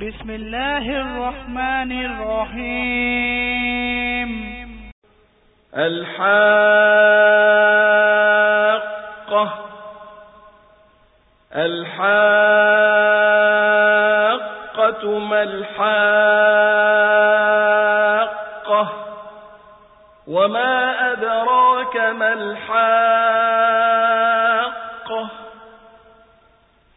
بسم الله الرحمن الرحيم. الحاقة. الحاقة ما الحاقة؟ وما أدراك ما الحاقة؟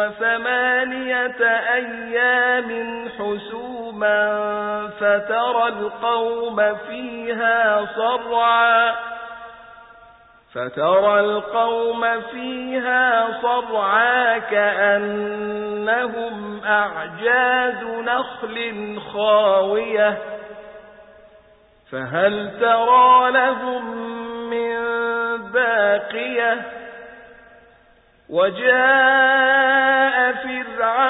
وثمانية أيام حسوما فترى القوم فيها صرعا فترى القوم فيها صرعا كأنهم أعجاز نخل خاوية فهل ترى لهم من باقية وجاء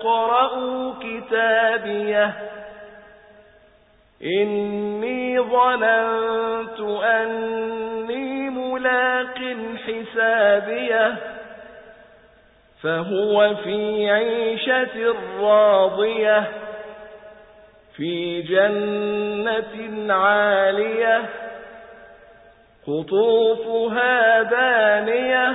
اقرءوا كتابيه. إني ظننت أني ملاق حسابيه. فهو في عيشة راضية في جنة عالية قطوفها دانية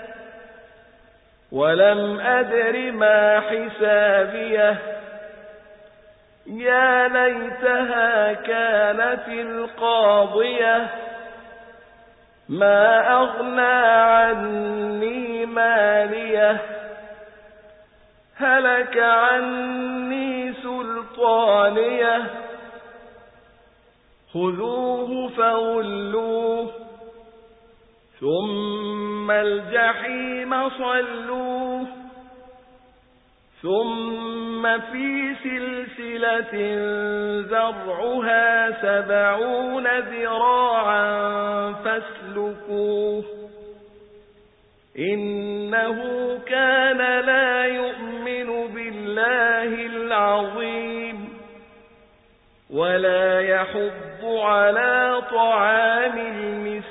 ولم أدر ما حسابيه. يا ليتها كانت القاضية. ما أغنى عني ماليه. هلك عني سلطانيه. خذوه فغلوه الجحيم صلوه ثم في سلسلة زرعها سبعون ذراعا فاسلكوه إنه كان لا يؤمن بالله العظيم ولا يحض على طعام المسكين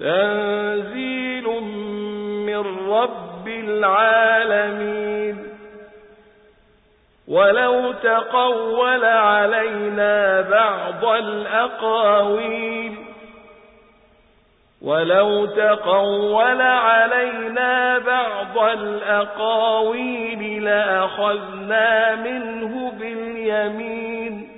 تنزيل من رب العالمين. ولو تقول علينا بعض الأقاويل. ولو تقول علينا بعض الأقاويل لأخذنا منه باليمين.